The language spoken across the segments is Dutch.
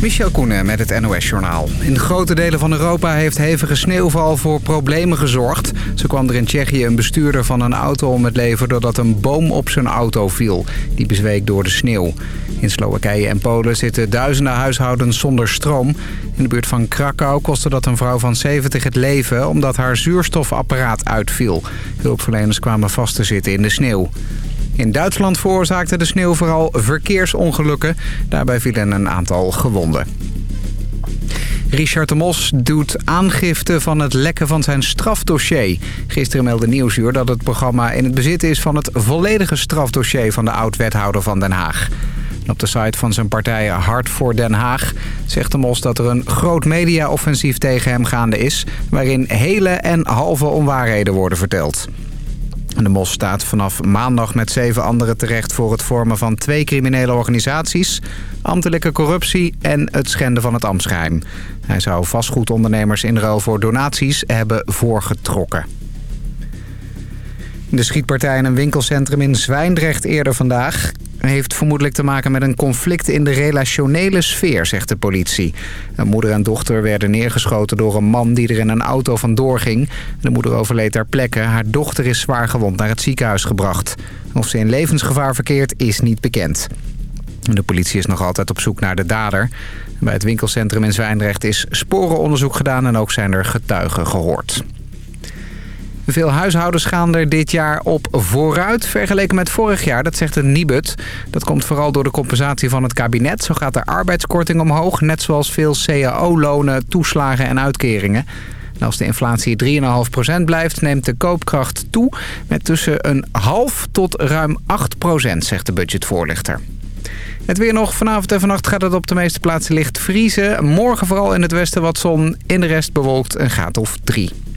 Michel Koenen met het NOS-journaal. In grote delen van Europa heeft hevige sneeuwval voor problemen gezorgd. Zo kwam er in Tsjechië een bestuurder van een auto om het leven... doordat een boom op zijn auto viel. Die bezweek door de sneeuw. In Slowakije en Polen zitten duizenden huishoudens zonder stroom. In de buurt van Krakau kostte dat een vrouw van 70 het leven... omdat haar zuurstofapparaat uitviel. Hulpverleners kwamen vast te zitten in de sneeuw. In Duitsland veroorzaakte de sneeuw vooral verkeersongelukken. Daarbij vielen een aantal gewonden. Richard de Mos doet aangifte van het lekken van zijn strafdossier. Gisteren meldde Nieuwsuur dat het programma in het bezit is van het volledige strafdossier van de oud-wethouder van Den Haag. Op de site van zijn partij Hart voor Den Haag zegt de Mos dat er een groot mediaoffensief tegen hem gaande is... waarin hele en halve onwaarheden worden verteld. De Mos staat vanaf maandag met zeven anderen terecht voor het vormen van twee criminele organisaties, ambtelijke corruptie en het schenden van het ambtsgeheim. Hij zou vastgoedondernemers in ruil voor donaties hebben voorgetrokken. De schietpartij in een winkelcentrum in Zwijndrecht eerder vandaag heeft vermoedelijk te maken met een conflict in de relationele sfeer, zegt de politie. Een moeder en dochter werden neergeschoten door een man die er in een auto vandoor ging. De moeder overleed ter plekke. Haar dochter is zwaar gewond naar het ziekenhuis gebracht. Of ze in levensgevaar verkeert is niet bekend. De politie is nog altijd op zoek naar de dader. Bij het winkelcentrum in Zwijndrecht is sporenonderzoek gedaan en ook zijn er getuigen gehoord. Veel huishoudens gaan er dit jaar op vooruit vergeleken met vorig jaar. Dat zegt een Nibud. Dat komt vooral door de compensatie van het kabinet. Zo gaat de arbeidskorting omhoog. Net zoals veel cao-lonen, toeslagen en uitkeringen. En als de inflatie 3,5% blijft, neemt de koopkracht toe... met tussen een half tot ruim 8%, zegt de budgetvoorlichter. Het weer nog. Vanavond en vannacht gaat het op de meeste plaatsen licht vriezen. Morgen vooral in het westen wat zon. In de rest bewolkt een graad of 3.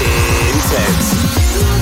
Eh, Intense.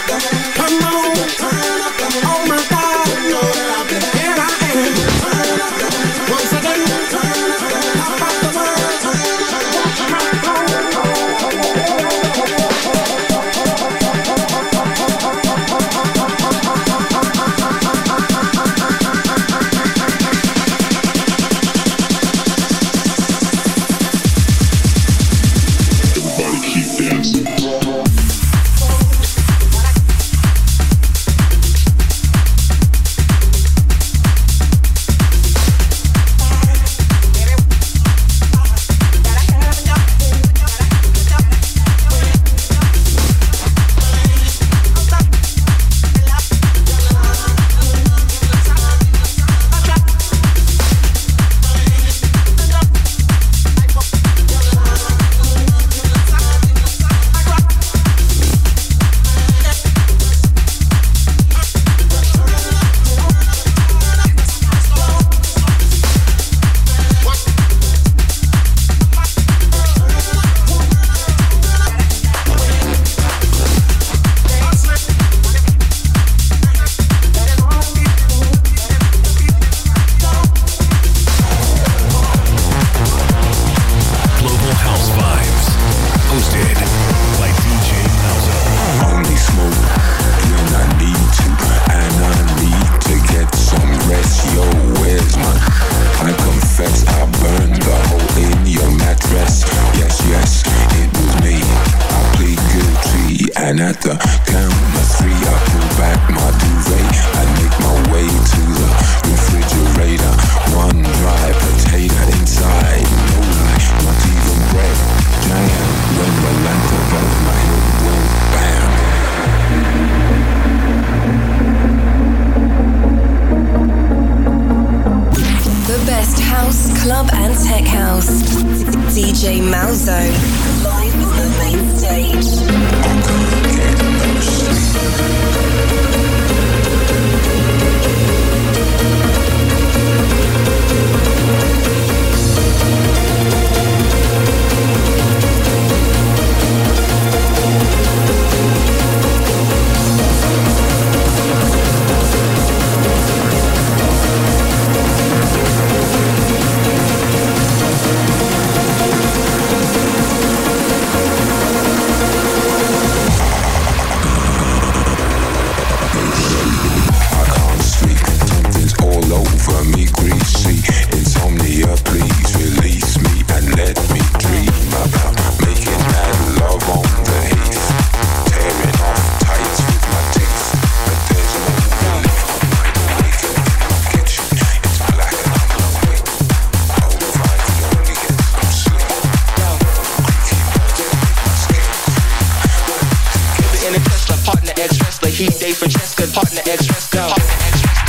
Partner ex wrestler, he day for Jessica. Partner ex wrestler. Partner ex wrestler.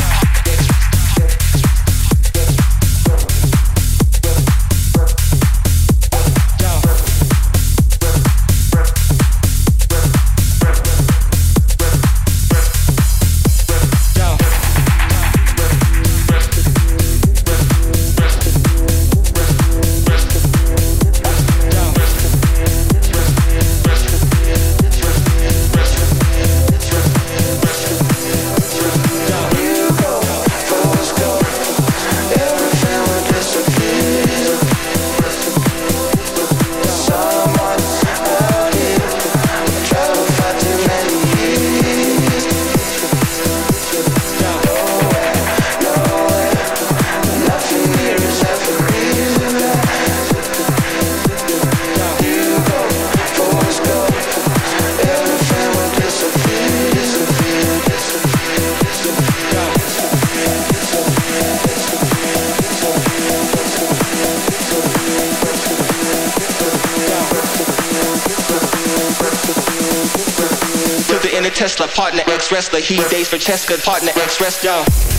wrestler, heat days for Cheska, partner, ex wrestler.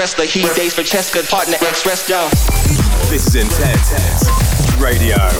Wrestler. He dates for Cheska, partner ex wrestler. This is Intense Radio.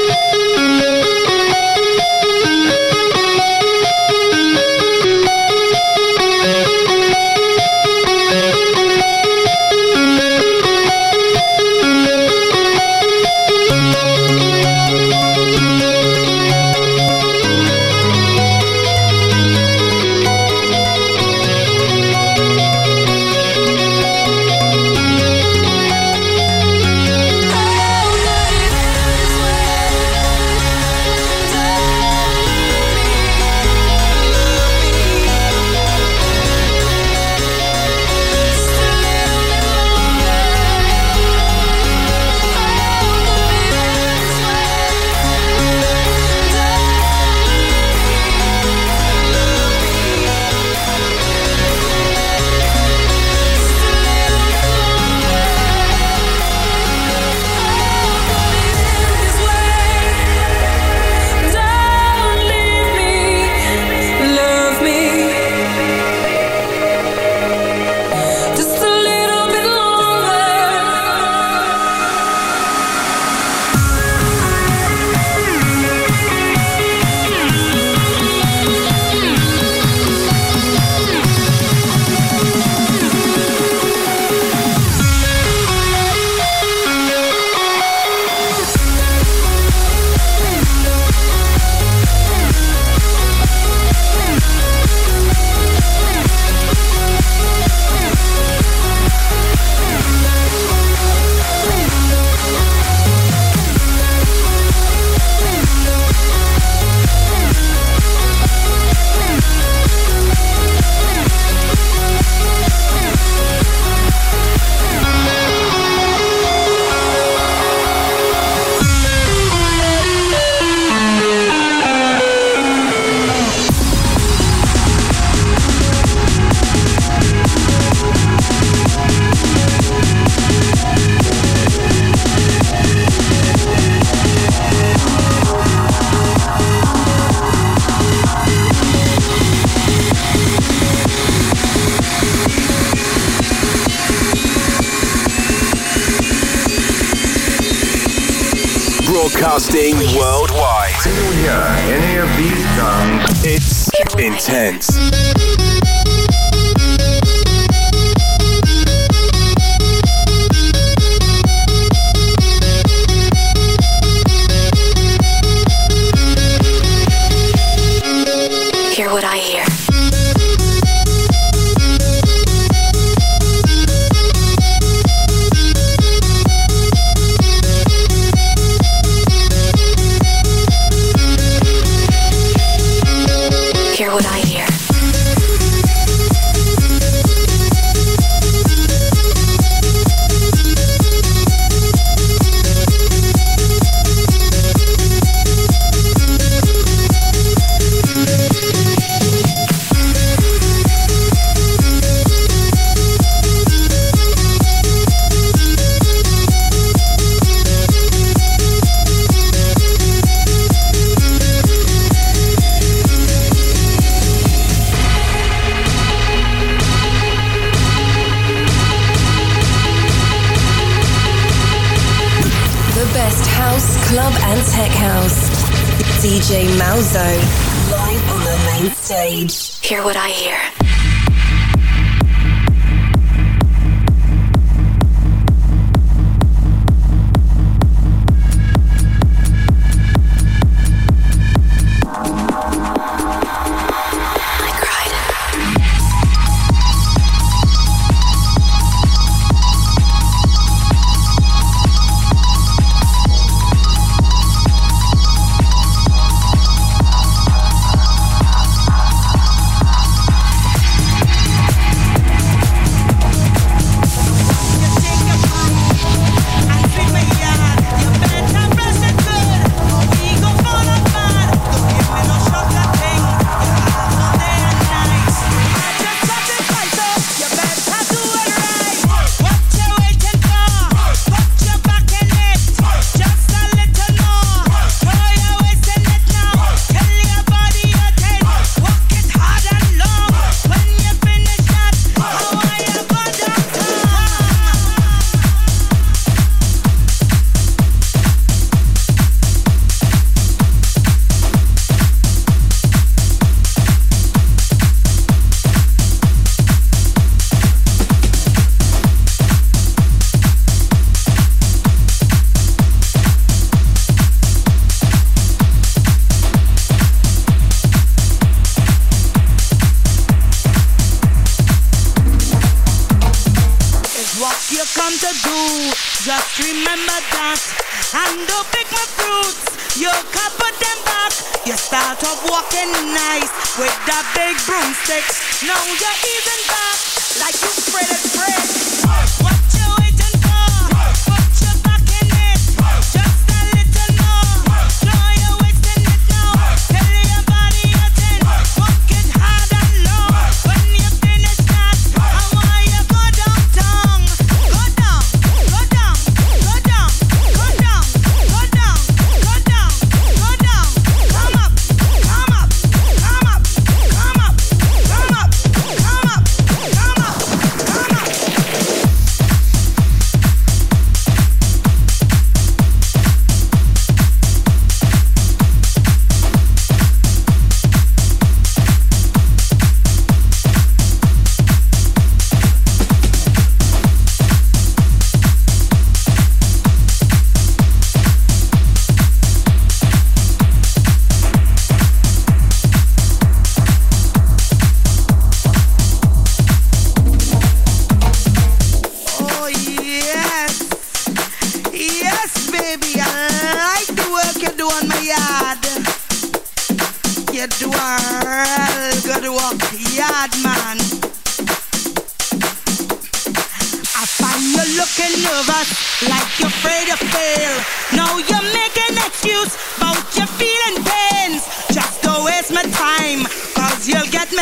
What I.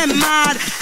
feeling mad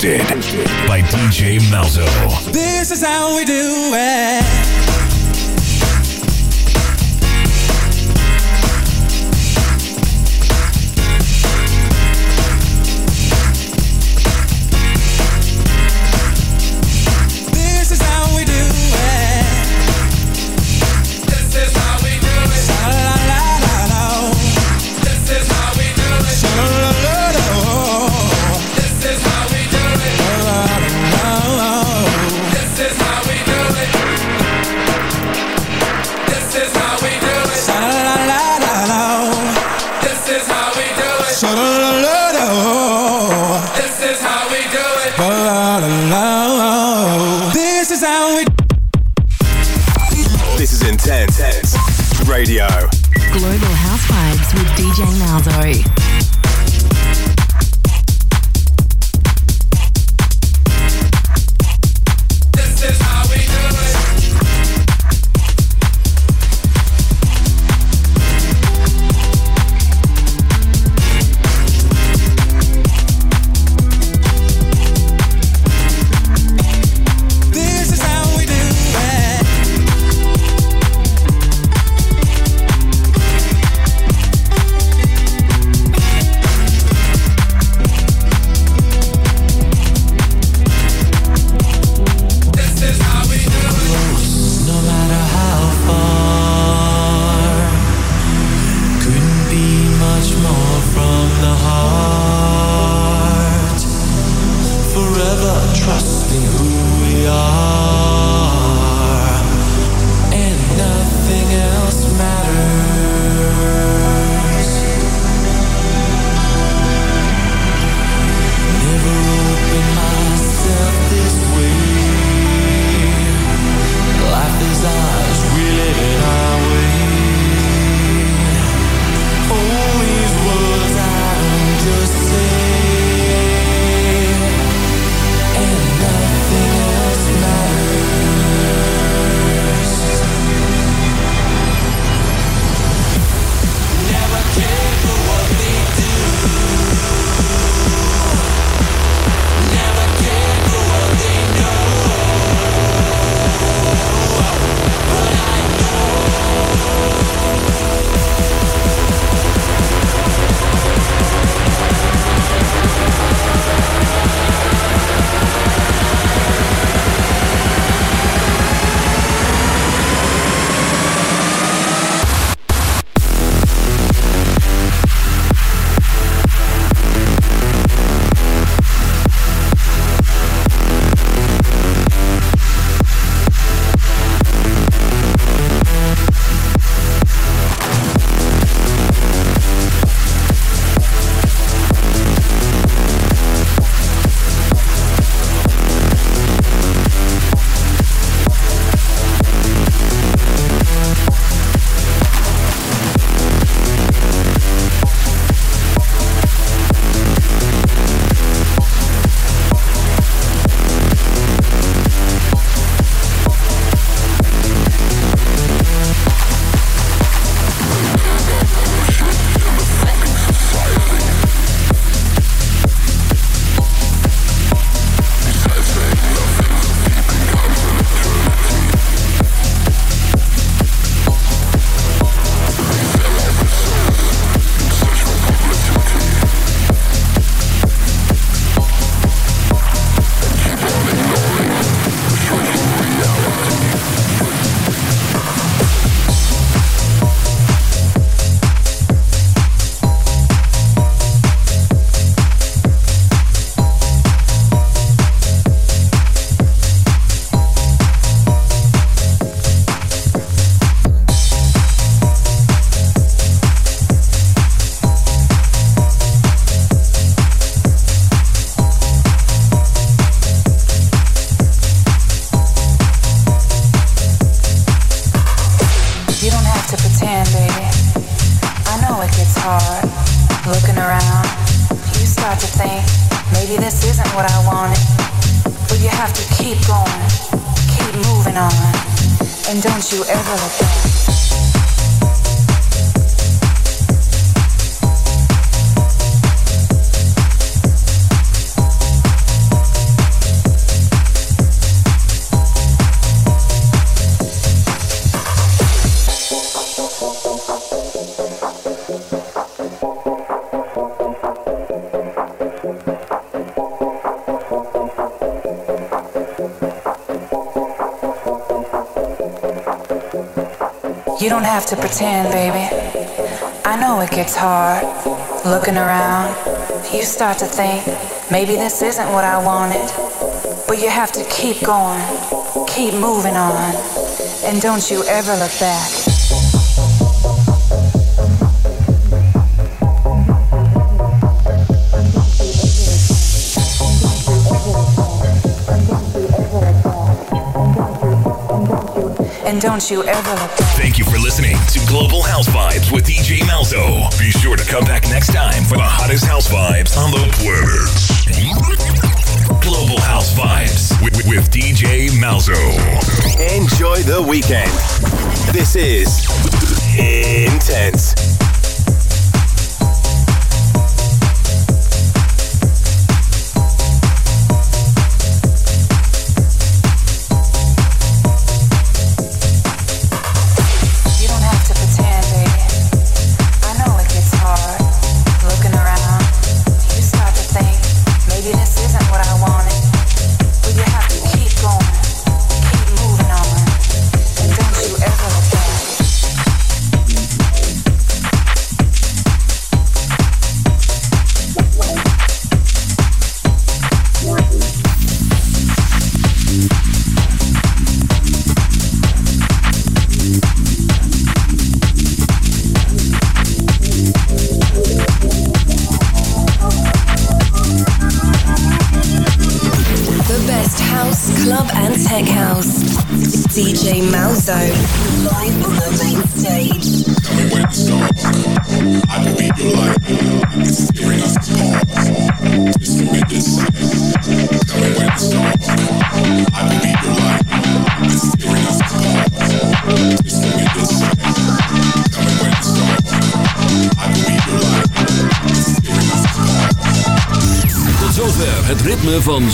Hosted by DJ Malzo. This is how we do it. Have to pretend, baby. I know it gets hard. Looking around, you start to think, maybe this isn't what I wanted. But you have to keep going, keep moving on, and don't you ever look back. And don't you ever look back. Thank you for listening to Global House Vibes with DJ Malzo. Be sure to come back next time for the hottest house vibes on the planet. Global House Vibes with, with- with DJ Malzo. Enjoy the weekend. This is Intense.